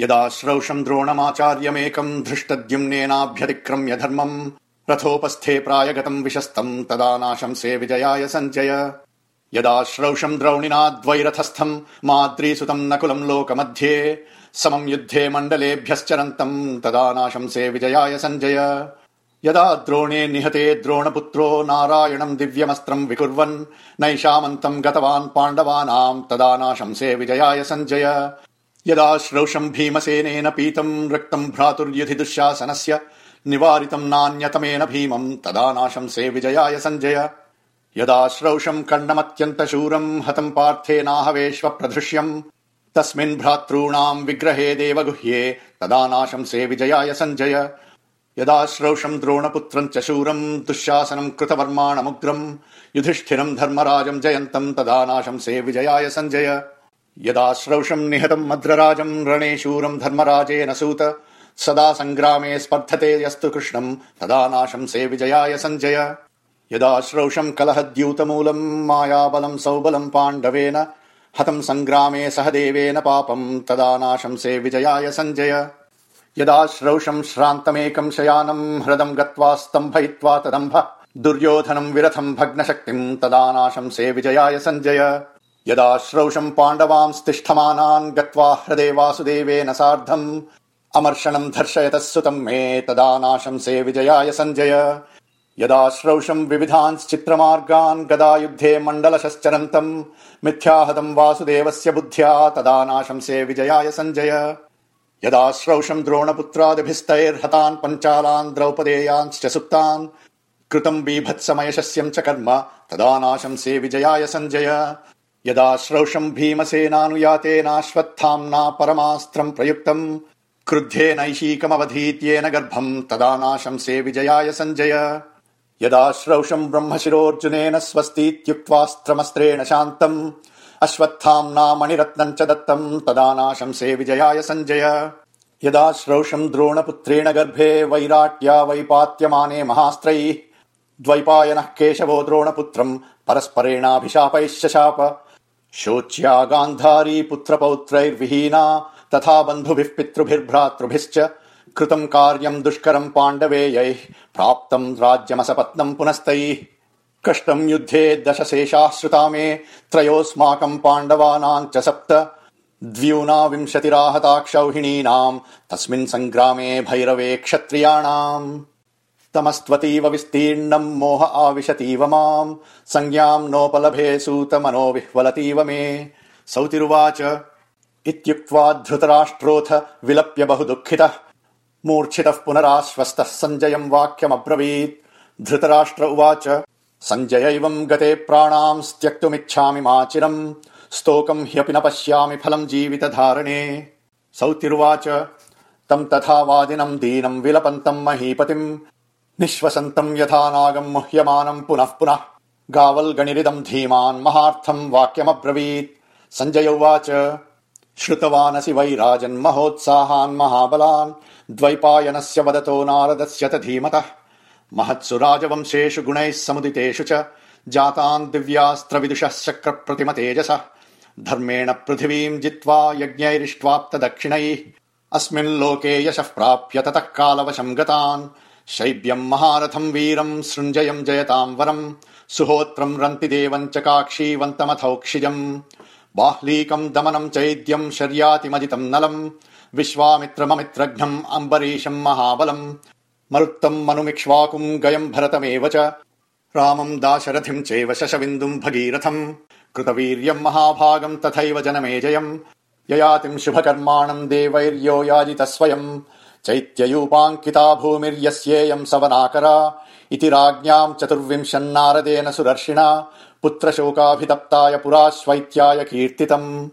यदा श्रौषम् द्रोणमाचार्यमेकम् धृष्टद्युम्नेनाभ्यतिक्रम्य धर्मम् रथोपस्थे प्रायगतम् विशस्तम् तदा नाशंसे विजयाय सञ्जय। यदा श्रौषम् द्रौणिना द्वैरथस्थम् माद्रीसुतम् नकुलम् लोकमध्ये समम् युद्धे मण्डलेभ्यश्चरन्तम् तदा नाशंसे विजयाय सञ्जय। यदा द्रोणे निहते द्रोणपुत्रो नारायणम् दिव्यमस्त्रम् विकुर्वन् नैषामन्तम् गतवान् पाण्डवानाम् तदा नाशंसे विजयाय सञ्जय यदा श्रौषम् भीमसेनेन पीतम् रक्तम् भ्रातुर्युधि दुःशासनस्य निवारितम् नान्यतमेन भीमम् तदा नाशंसे विजयाय सञ्जय यदा श्रौषम् कण्डमत्यन्तशूरम् हतम् पार्थेनाहवेष्व प्रधृष्यम् तस्मिन् भ्रातॄणाम् विग्रहे देवगुह्ये तदा नाशंसे विजयाय सञ्जय यदा श्रौषम् द्रोणपुत्रम् च शूरम् दुःशासनम् कृतवर्माणमुग्रम् युधिष्ठिरम् धर्मराजम् जयन्तम् तदा नाशंसे विजयाय सञ्जय यदा श्रौषम् निहतम् मद्रराजम् रणे शूरम् धर्मराजेन सूत सदा सङ्ग्रामे स्पर्धते यस्तु कृष्णम् तदा नाशंसे विजयाय सञ्जय यदा श्रौषम् कलहद्यूतमूलम् मायाबलम् सौबलम् पाण्डवेन हतम् सङ्ग्रामे सह देवेन पापम् तदा नाशंसे विजयाय सञ्जय यदा श्रौषम् श्रान्तमेकम् शयानम् ह्रदम् गत्वा स्तम्भयित्वा तदम्भ दुर्योधनम् विरथम् भग्नशक्तिम् तदा नाशंसे विजयाय सञ्जय यदा श्रौषम् पाण्डवांस्तिष्ठमानान् गत्वा हृदे वासुदेवेन सार्धम् अमर्षणम् धर्षयतः सुतम् मे तदा नाशंसे विजयाय सञ्जय। यदा श्रौषम् विविधांश्चित्रमार्गान् गदा युद्धे मण्डलशश्चरन्तम् मिथ्याहतम् वासुदेवस्य बुद्ध्या तदा नाशंसे विजयाय सञ्जय। यदा श्रौषम् द्रोणपुत्रादिभिस्तैर्हतान् पञ्चालान् द्रौपदेयांश्च सुप्तान् कृतम् बीभत्समयशस्यम् च कर्म तदा नाशंसे विजयाय सञ्जय यदा श्रौषम् भीमसेनानुयातेनाश्वत्थाम्ना परमास्त्रम् प्रयुक्तम् क्रुद्धेनैशीकमवधीत्येन गर्भम् तदा नाशंसे विजयाय सञ्जय यदा श्रौषम् ब्रह्मशिरोऽर्जुनेन स्वस्तीत्युक्त्वास्त्रमस्त्रेण शान्तम् अश्वत्थाम्ना मणिरत्नम् च दत्तम् तदा नाशंसे विजयाय सञ्जय यदा श्रौषम् द्रोणपुत्रेण गर्भे वैराट्या वैपात्यमाने महास्त्रैः द्वैपायनः केशवो द्रोणपुत्रम् परस्परेणाभिशापैश्च शोच्या गान्धारी पुत्रपौत्रैर्विहीना तथा बन्धुभिः पितृभिर्भ्रातृभिश्च कृतम् कार्यम् दुष्करम् पाण्डवेयैः प्राप्तम् राज्यमसपत्नम् पुनस्तैः। कष्टम् युद्धे दश शेषाः श्रुता मे त्रयोऽस्माकम् पाण्डवानाम् च सप्त। द्व्यूनाविंशतिराहताक्षौहिणीनाम् तस्मिन् सङ्ग्रामे भैरवे क्षत्रियाणाम् तमस्त्वतीव विस्तीर्णम् मोह आविशतीव माम्। संज्ञाम् नोपलभे सूत मनो विह्वलतीव मे। सौतिरुवाच। इत्युक्त्वा धृतराष्ट्रोऽथ विलप्य बहु दुःखितः मूर्च्छितः पुनराश्वस्तः सञ्जयम् वाक्यमब्रवीत्। धृतराष्ट्र उवाच। सञ्जयैवम् गते प्राणाम् त्यक्तुमिच्छामि माचिरम् स्तोकम् ह्यपि न पश्यामि फलम् जीवित धारणे सौतिरुवाच। तम् तथा वादिनम् दीनम् विलपन्तम् महीपतिम् निःश्वसन्तम् यथा नागम् मुह्यमानम् पुनः पुनः। गावल्गणिरिदम् धीमान् महार्थम् वाक्यमब्रवीत्। सञ्जय उवाच श्रुतवानसि वै राजन् महोत्साहान् महाबलान्। द्वैपायनस्य वदतो नारदस्य त धीमतः। महत्सु राजवंशेषु गुणैः समुदितेषु च। जातान् दिव्यास्त्रविदुषः शक्र प्रतिम तेजस। धर्मेण पृथिवीम् जित्वा यज्ञैरिष्ट्वाप्त दक्षिणैः अस्मिन् लोके यशः प्राप्य ततः कालवशम् गतान् शैब्यम् महारथम् वीरम् सृञ्जयम् जयताम् वरम् सुहोत्रम् रन्ति देवम् च काक्षीवन्तमथौक्षिजम् बाह्लीकम् दमनम् चैद्यम् शर्यातिमजितम् नलम्। विश्वामित्रममित्रघ्नम् अम्बरीशम् महाबलम्। मरुत्तम् मनुमिक्ष्वाकुम् गयम् भरतमेव च। रामम् दाशरथिम् चैव शशविन्दुम् भगीरथम्। कृतवीर्यम् महाभागम् तथैव जनमेजयम्। ययातिम् शुभकर्माणम् देवैर्यो याजित चैत्ययूपाङ्किता भूमिर्यस्येयम् सवनाकरा। इति राज्ञाम् चतुर्विंशन्नारदेन सुदर्शिना पुत्रशोकाभितप्ताय पुराश्वैत्याय कीर्तितम्